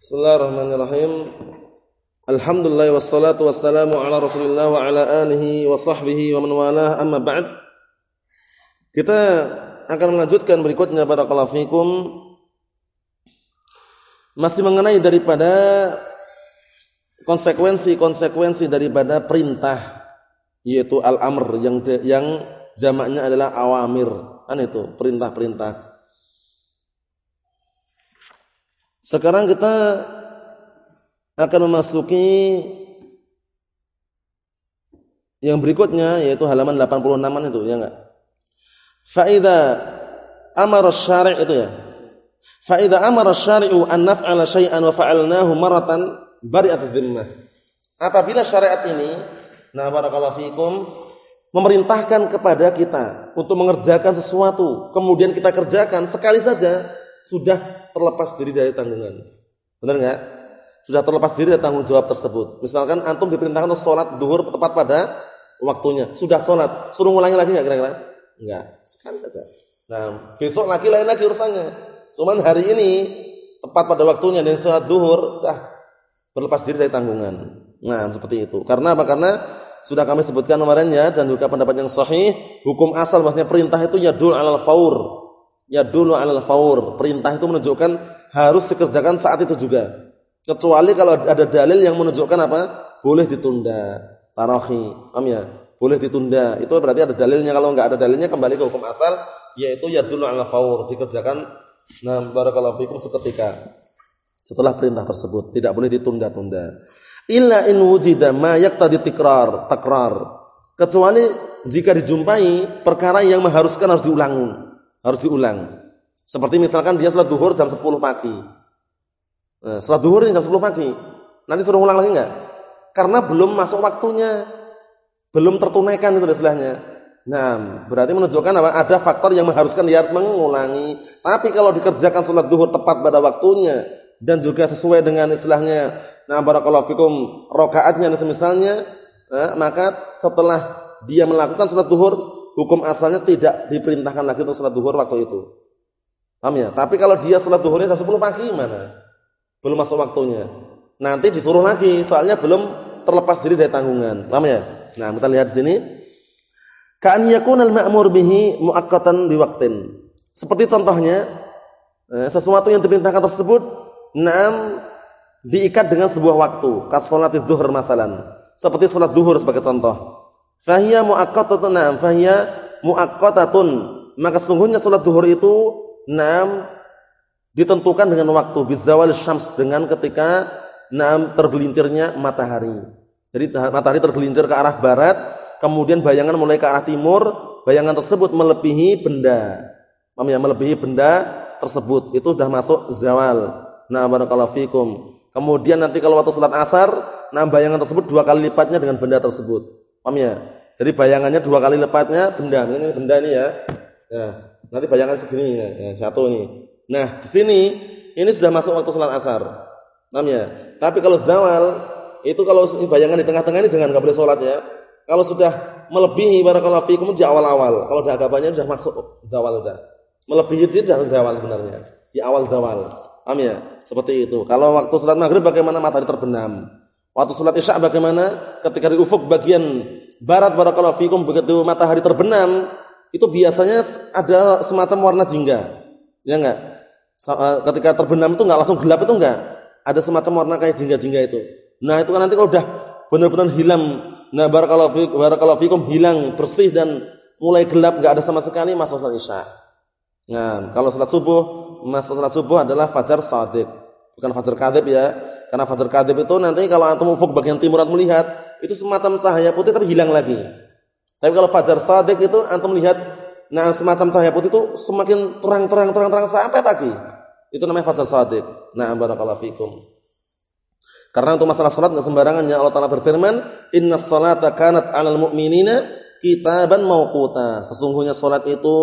Bismillahirrahmanirrahim. Alhamdulillah wassalatu wassalamu ala Rasulillah wa ala alihi wa sahbihi wa man walah amma ba'd. Kita akan melanjutkan berikutnya barakallahu fikum masih mengenai daripada konsekuensi-konsekuensi daripada perintah yaitu al-amr yang yang jamaknya adalah awamir. Kan itu, perintah-perintah. Sekarang kita akan memasuki yang berikutnya yaitu halaman 86 itu ya enggak? Faida amara syari' itu ya. Faida amara syari'u an naf'ala syai'an wa fa'alnahu maratan bari'at dhimmah. Apabila syariat ini nah barakallahu fikum memerintahkan kepada kita untuk mengerjakan sesuatu, kemudian kita kerjakan sekali saja, sudah terlepas diri dari tanggungan. Benar enggak? Sudah terlepas diri dari tanggung jawab tersebut. Misalkan antum diperintahkan untuk sholat duhur tepat pada waktunya. Sudah sholat, suruh ngulangi lagi enggak kira-kira? Enggak, sekali saja. Nah, besok lagi lain lagi urusannya. Cuman hari ini tepat pada waktunya dan sholat duhur, dah berlepas diri dari tanggungan. Nah, seperti itu. Karena apa? Karena sudah kami sebutkan kemarin ya dan juga pendapat yang sahih, hukum asal maksudnya perintah itu yadul alal faur ya dulu alal faur. Perintah itu menunjukkan harus dikerjakan saat itu juga. Kecuali kalau ada dalil yang menunjukkan apa? Boleh ditunda. Tarahi. Paham ya? Boleh ditunda. Itu berarti ada dalilnya. Kalau enggak ada dalilnya kembali ke hukum asal yaitu ya dulu alal faur. Dikerjakan nah barakallahu fikum seketika. Setelah perintah tersebut, tidak boleh ditunda-tunda. Illa in wujida ma yaqtadi tikrar, takrar. Kecuali jika dijumpai perkara yang mengharuskan harus diulang harus diulang. Seperti misalkan dia sholat duhur jam 10 pagi. Nah, sholat duhur jam 10 pagi. Nanti suruh ulang lagi enggak? Karena belum masuk waktunya. Belum tertunaikan itu istilahnya. Nah, berarti menunjukkan apa? Ada faktor yang mengharuskan dia harus mengulangi. Tapi kalau dikerjakan sholat duhur tepat pada waktunya dan juga sesuai dengan istilahnya, nah barakallahu fikum rokaatnya misalnya, nah, maka setelah dia melakukan sholat duhur hukum asalnya tidak diperintahkan lagi untuk salat duhur waktu itu. Paham ya? Tapi kalau dia salat duhurnya jam 10 pagi gimana? Belum masuk waktunya. Nanti disuruh lagi, soalnya belum terlepas diri dari tanggungan. Paham ya? Nah, kita lihat di sini. Ka'an yakunal ma'mur bihi muakkatan biwaqtin. Seperti contohnya eh, sesuatu yang diperintahkan tersebut enam diikat dengan sebuah waktu, kas salatid duhur masalan. Seperti salat duhur sebagai contoh. Fahiya muaqqatatun na'am, fahiya muaqqatatun. Maka sungguhnya salat duhur itu na'am ditentukan dengan waktu bizawal syams dengan ketika na'am tergelincirnya matahari. Jadi matahari tergelincir ke arah barat, kemudian bayangan mulai ke arah timur, bayangan tersebut melebihi benda. Paham ya? Melebihi benda tersebut. Itu sudah masuk zawal. Nah, barakallahu fikum. Kemudian nanti kalau waktu salat asar, nah bayangan tersebut dua kali lipatnya dengan benda tersebut. Paham ya? Jadi bayangannya dua kali lepatnya benda. Ini benda ini ya. Nah, nanti bayangan segini ya, ya satu ini. Nah, di sini ini sudah masuk waktu salat asar. Paham ya? Tapi kalau zawal itu kalau bayangan di tengah-tengah ini jangan enggak boleh salat ya. Kalau sudah melebihi barakallahu fikum di awal-awal. Kalau udah agaknya sudah masuk zawal sudah. Melebihi itu sudah zawal sebenarnya. Di awal zawal. Paham ya? Seperti itu. Kalau waktu salat maghrib bagaimana matahari terbenam? Waktu sholat isya bagaimana? Ketika di ufuk bagian barat barakallahu fikum begitu matahari terbenam, itu biasanya ada semacam warna jingga. Ya enggak? Eh, ketika terbenam itu enggak langsung gelap itu enggak. Ada semacam warna kayak jingga-jingga itu. Nah, itu kan nanti kalau udah benar-benar hilang, nah barakallahu fikum, barakallahu fikum hilang bersih dan mulai gelap enggak ada sama sekali masuk sholat isya. Nah, kalau sholat subuh, masuk sholat subuh adalah fajar shadiq, bukan fajar kadzib ya. Karena fajar kadib itu nanti kalau antum ufuk bagian timuran melihat, itu semacam cahaya putih tapi hilang lagi. Tapi kalau fajar sadik itu antum melihat nah semacam cahaya putih itu semakin terang-terang terang-terang sampai pagi. Itu namanya fajar sadik. Nah, barakallahu fikum. Karena untuk masalah salat enggak sembarangan ya Allah Taala berfirman, "Innas salata kanat 'alal mu'minina kitaban mauquta." Sesungguhnya salat itu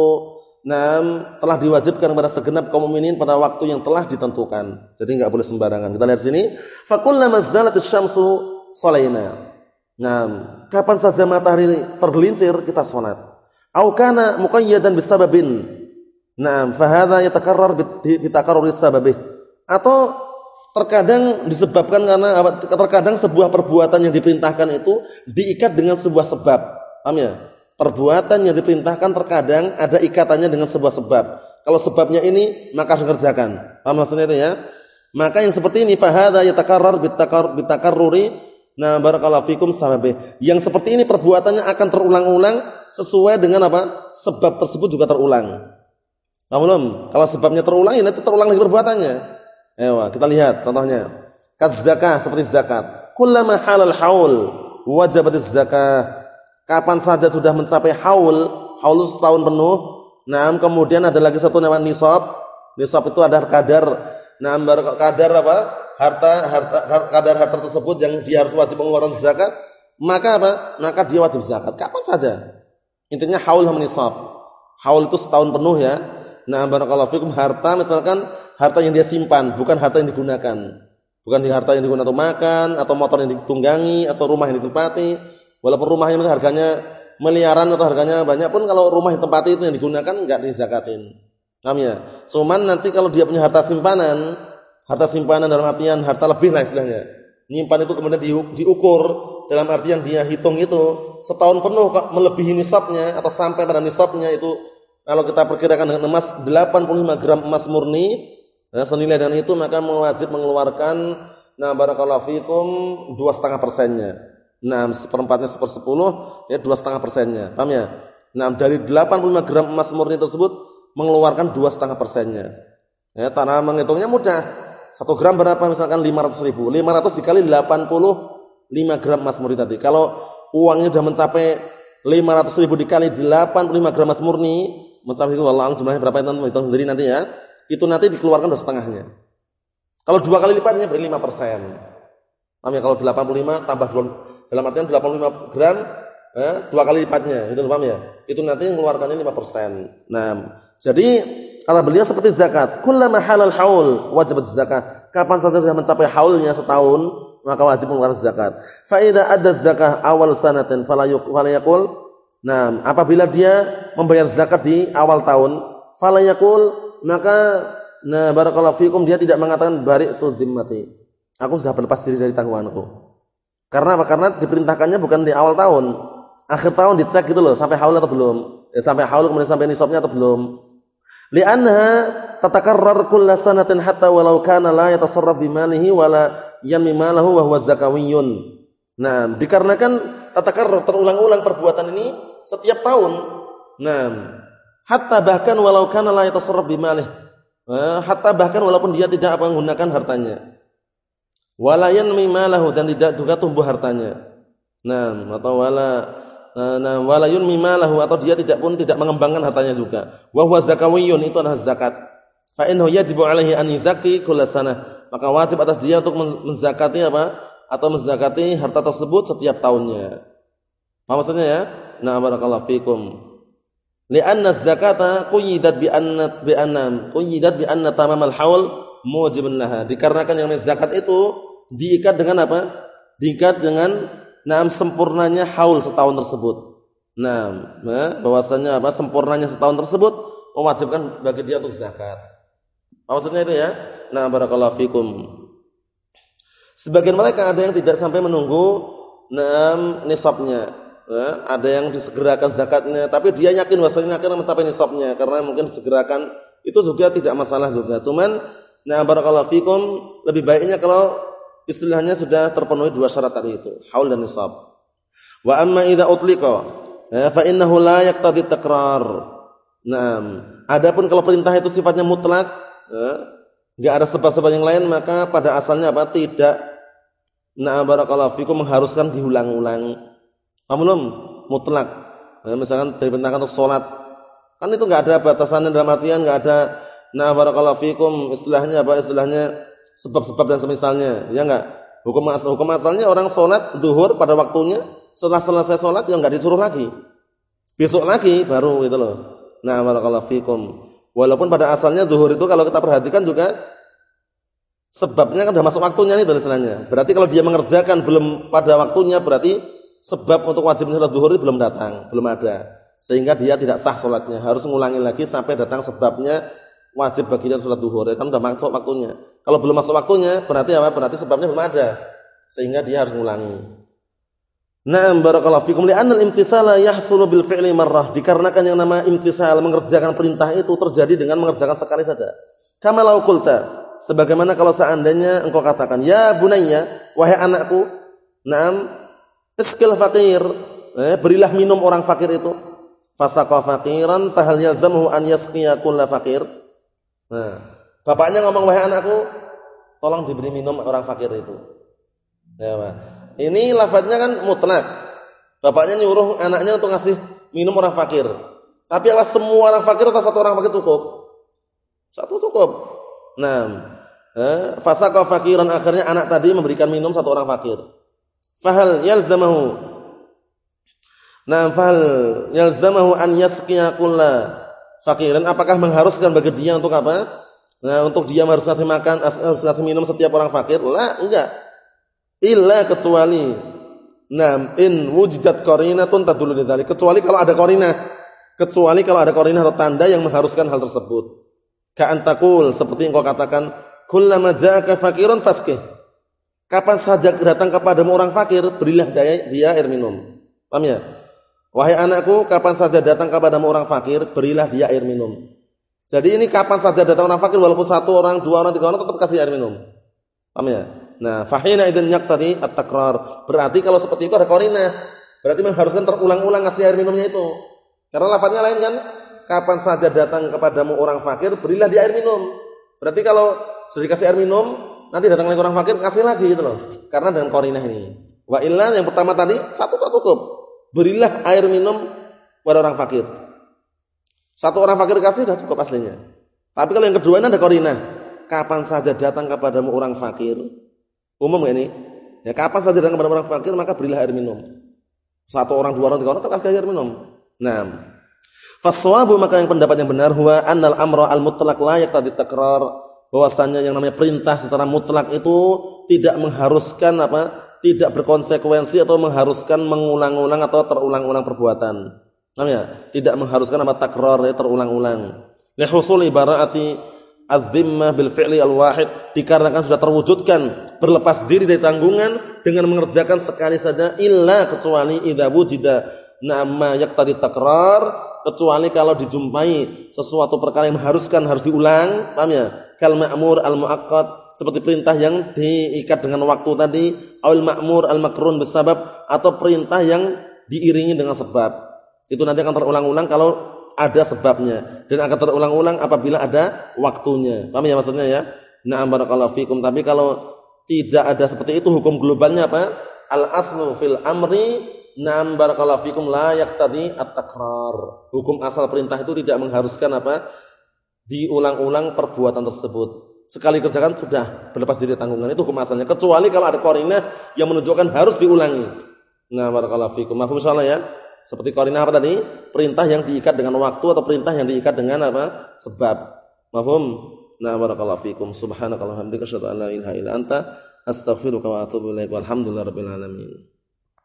Nam telah diwajibkan kepada segenap kaum mukminin pada waktu yang telah ditentukan. Jadi enggak boleh sembarangan. Kita lihat sini, fakullama zalatis syamsu shalaina. Nah, kapan saja matahari tergelincir kita salat. Au kana muqayyadan bisababin. Nah, fa hadza yatakarrar bitakarrur sababih. Atau terkadang disebabkan karena terkadang sebuah perbuatan yang diperintahkan itu diikat dengan sebuah sebab. Paham ya? Perbuatan yang diperintahkan terkadang ada ikatannya dengan sebuah sebab. Kalau sebabnya ini, maka harus dikerjakan. Paham maksudnya itu ya? Maka yang seperti ini fahada yatakarrar bitakarruri Nah, barakallahu fikum sahabat. Yang seperti ini perbuatannya akan terulang-ulang sesuai dengan apa? Sebab tersebut juga terulang. Nah, belum? Kalau sebabnya terulang, ya terulang lagi perbuatannya. Ayo, kita lihat contohnya. Kaz zakah seperti zakat. Kullama halal haul wajibat zakah. Kapan saja sudah mencapai haul, haul setahun penuh. Nah, kemudian ada lagi satu nama nisab. Nisab itu ada kadar. Nah, kadar apa? harta harta kadar harta tersebut yang dia harus wajib mengeluarkan zakat, maka apa? Maka dia wajib zakat kapan saja. Intinya haul nisab. Haul itu setahun penuh ya. Nah, barakallahu fikum harta misalkan harta yang dia simpan, bukan harta yang digunakan. Bukan di harta yang digunakan untuk makan atau motor yang ditunggangi atau rumah yang ditempati. Walaupun rumahnya harganya miliaran atau harganya banyak pun kalau rumah yang tempati itu yang digunakan enggak dizakatin. Paham ya? Cuman nanti kalau dia punya harta simpanan, Harta simpanan dalam artian harta lebih lah istilahnya. Nyimpan itu kemudian diukur dalam arti yang dia hitung itu setahun penuh kok melebihi nisabnya atau sampai pada nisabnya itu kalau kita perkirakan dengan emas 85 gram emas murni nah, senilai dengan itu maka wajib mengeluarkan nah barakallahu fikum dua setengah persennya. Nah seperempatnya sepersepuluh ya dua setengah persennya. Paham ya? Nah dari 85 gram emas murni tersebut mengeluarkan dua setengah persennya. Ya, cara menghitungnya mudah. 1 gram berapa misalkan 500 ribu 500 dikali 85 gram emas murni tadi kalau uangnya sudah mencapai 500 ribu dikali 85 gram emas murni mencapai itu Allah jumlahnya berapa itu hitung sendiri nanti ya itu nanti dikeluarkan dua setengahnya kalau dua kali lipatnya beri 5 persen paham ya kalau 85 tambah 2 dalam artian 85 gram eh, dua kali lipatnya itu paham ya itu nanti mengeluarkannya 5 persen nah jadi Kata beliau seperti zakat. Kullama halal haul wajib zakat. Kapan saja sudah mencapai haulnya setahun, maka wajib mengeluarkan zakat. Fa idza adda zakah awal sanatin fala yaqul Nah, apabila dia membayar zakat di awal tahun, fala yaqul maka nah barakallahu fikum dia tidak mengatakan bari'tu dimmati. Aku sudah berlepas diri dari tanggunganku. Karena apa? Karena diperintahkannya bukan di awal tahun. Akhir tahun dicek gitu loh, sampai haul atau belum. Ya, sampai haul kemudian sampai nisabnya atau belum. Li'annaha tatakarrar kulla sanatin hatta walau kana la yatasarraf bimalihi wala yanmi malahu wa huwa zakawiyyun. Nah, dikarenakan tatakarrar terulang-ulang perbuatan ini setiap tahun. Nah, hatta bahkan walau kana la yatasarraf bimalihi. Eh, hatta bahkan walaupun dia tidak apa menggunakan hartanya. Wala yanmi malahu dan tidak juga tumbuh hartanya. Nah, atau wala Eh, nah walayun mimalahu atau dia tidak pun tidak mengembangkan hartanya juga. Wa huwa zakawiyun itu adalah zakat. Fa innahu yajibu alaihi an yuzakki sana. Maka wajib atas dia untuk menzakati apa? Atau menzakati harta tersebut setiap tahunnya. Apa maksudnya ya? Nah barakallahu fikum. Li'anna zakata quyidat bi anna bi anna quyidat bi anna tamamal haul mujibun laha. Dikarenakan yang zakat itu diikat dengan apa? Diikat dengan Nah, sempurnanya haul setahun tersebut. Nah, bahwasanya apa? Sempurnanya setahun tersebut mewajibkan bagi dia untuk zakat. Maksudnya itu ya. Nah, barakallahu fikum. Sebagian mereka ada yang tidak sampai menunggu enam nisabnya. Ya, ada yang disegerakan zakatnya, tapi dia yakin bahwasanya akan mencapai nisabnya karena mungkin disegerakan itu juga tidak masalah juga. Cuman nah barakallahu fikum lebih baiknya kalau istilahnya sudah terpenuhi dua syarat tadi itu, haul dan nisab. Wa amma idza utliqa ya, fa innahu la yaqtadi takrar. Naam. Adapun kalau perintah itu sifatnya mutlak, ya, enggak ada sebab-sebab yang lain maka pada asalnya apa? Tidak Nah, barakallahu fikum mengharuskan diulang-ulang. Paham belum? Mutlak. Ya, misalkan diperintahkan untuk salat. Kan itu enggak ada batasannya dalam artian enggak ada nah barakallahu fikum istilahnya apa? Istilahnya sebab-sebab dan semisalnya, ya enggak? Hukum asal hukum asalnya orang sholat duhur pada waktunya, setelah selesai sholat ya enggak disuruh lagi. Besok lagi baru gitu loh. Nah, barakallahu fikum. Walaupun pada asalnya duhur itu kalau kita perhatikan juga sebabnya kan sudah masuk waktunya nih istilahnya. Berarti kalau dia mengerjakan belum pada waktunya berarti sebab untuk wajib sholat duhur itu belum datang, belum ada. Sehingga dia tidak sah sholatnya, harus mengulangi lagi sampai datang sebabnya wajib baginya salat duhur. Kan sudah masuk waktunya. Kalau belum masuk waktunya, berarti apa? Berarti sebabnya belum ada. Sehingga dia harus mengulangi. Naam barakallahu fikum li'anna al-imtisala yahsulu bil fi'li marrah. Dikarenakan yang nama imtisal mengerjakan perintah itu terjadi dengan mengerjakan sekali saja. Kama qulta, sebagaimana kalau seandainya engkau katakan, "Ya bunayya, wahai anakku, na'am, iskil fakir." Eh, berilah minum orang fakir itu. Fasaqa faqiran fahal yalzamuhu an yasqiya fakir? Nah, bapaknya ngomong, "Wahai anakku, tolong diberi minum orang fakir itu." Ya, Pak. Ini lafadznya kan mutlak. Bapaknya nyuruh anaknya untuk ngasih minum orang fakir. Tapi apa semua orang fakir atau satu orang fakir cukup? Satu cukup. Nah, eh, fasaqah fakiran akhirnya anak tadi memberikan minum satu orang fakir. Fahal yalzamahu Nah, fahal yalzamahu an yasqiya kulla fakiran apakah mengharuskan bagi dia untuk apa? Nah, untuk dia harus ngasih makan, harus ngasih minum setiap orang fakir? Lah, enggak. Illa kecuali nam in wujidat qarinatun tadullu lidzalik kecuali kalau ada qarinah kecuali kalau ada qarinah atau tanda yang mengharuskan hal tersebut. Ka antakul seperti yang kau katakan kullama ja'aka fakirun faskih kapan saja datang kepadamu orang fakir berilah dia, dia air minum. Paham ya wahai anakku kapan saja datang kepadamu orang fakir berilah dia air minum jadi ini kapan saja datang orang fakir walaupun satu orang dua orang tiga orang tetap kasih air minum paham ya Nah, fahina idzan yaqtadi at-takrar. Berarti kalau seperti itu ada qarinah. Berarti mengharuskan terulang-ulang ngasih air minumnya itu. Karena lafadznya lain kan? Kapan saja datang kepadamu orang fakir, berilah dia air minum. Berarti kalau sudah dikasih air minum, nanti datang lagi orang fakir, kasih lagi gitu loh. Karena dengan qarinah ini. Wa illa yang pertama tadi satu tak cukup. Berilah air minum kepada orang fakir. Satu orang fakir kasih sudah cukup aslinya. Tapi kalau yang kedua ini ada qarinah. Kapan saja datang kepadamu orang fakir, Umum ini? Ya kapan saja datang kepada orang fakir maka berilah air minum. Satu orang, dua orang, tiga orang terkasih air minum. Nah, faswabu maka yang pendapat yang benar huwa annal amra al mutlak layak tadi takrar bahwasanya yang namanya perintah secara mutlak itu tidak mengharuskan apa? Tidak berkonsekuensi atau mengharuskan mengulang-ulang atau terulang-ulang perbuatan. Namanya tidak mengharuskan apa takrar ya, terulang-ulang. Li husul ibarati az-zimmah bil fi'li al-wahid dikarenakan sudah terwujudkan berlepas diri dari tanggungan dengan mengerjakan sekali saja illa kecuali idza wujida nama yaqtadi takrar kecuali kalau dijumpai sesuatu perkara yang mengharuskan harus diulang paham ya kal ma'mur al muakkad seperti perintah yang diikat dengan waktu tadi al ma'mur al makrun bisabab atau perintah yang diiringi dengan sebab itu nanti akan terulang-ulang kalau ada sebabnya dan akan terulang-ulang apabila ada waktunya. Paham ya maksudnya ya? Na'am barakallahu fikum. Tapi kalau tidak ada seperti itu hukum globalnya apa? Al aslu fil amri na'am barakallahu fikum la yaqtadi at-takrar. Hukum asal perintah itu tidak mengharuskan apa? Diulang-ulang perbuatan tersebut. Sekali kerjakan sudah berlepas diri tanggungan itu hukum asalnya. Kecuali kalau ada qarinah yang menunjukkan harus diulangi. Nah, barakallahu fikum. Mafhum insyaallah ya? Seperti korinah apa tadi? Perintah yang diikat dengan waktu atau perintah yang diikat dengan apa? Sebab. Mafhum? Nah, barakallahu fikum. Subhanakallahumma wa bihamdika asyhadu an la ilaha illa anta astaghfiruka wa atubu ilaik. Walhamdulillahirabbil alamin.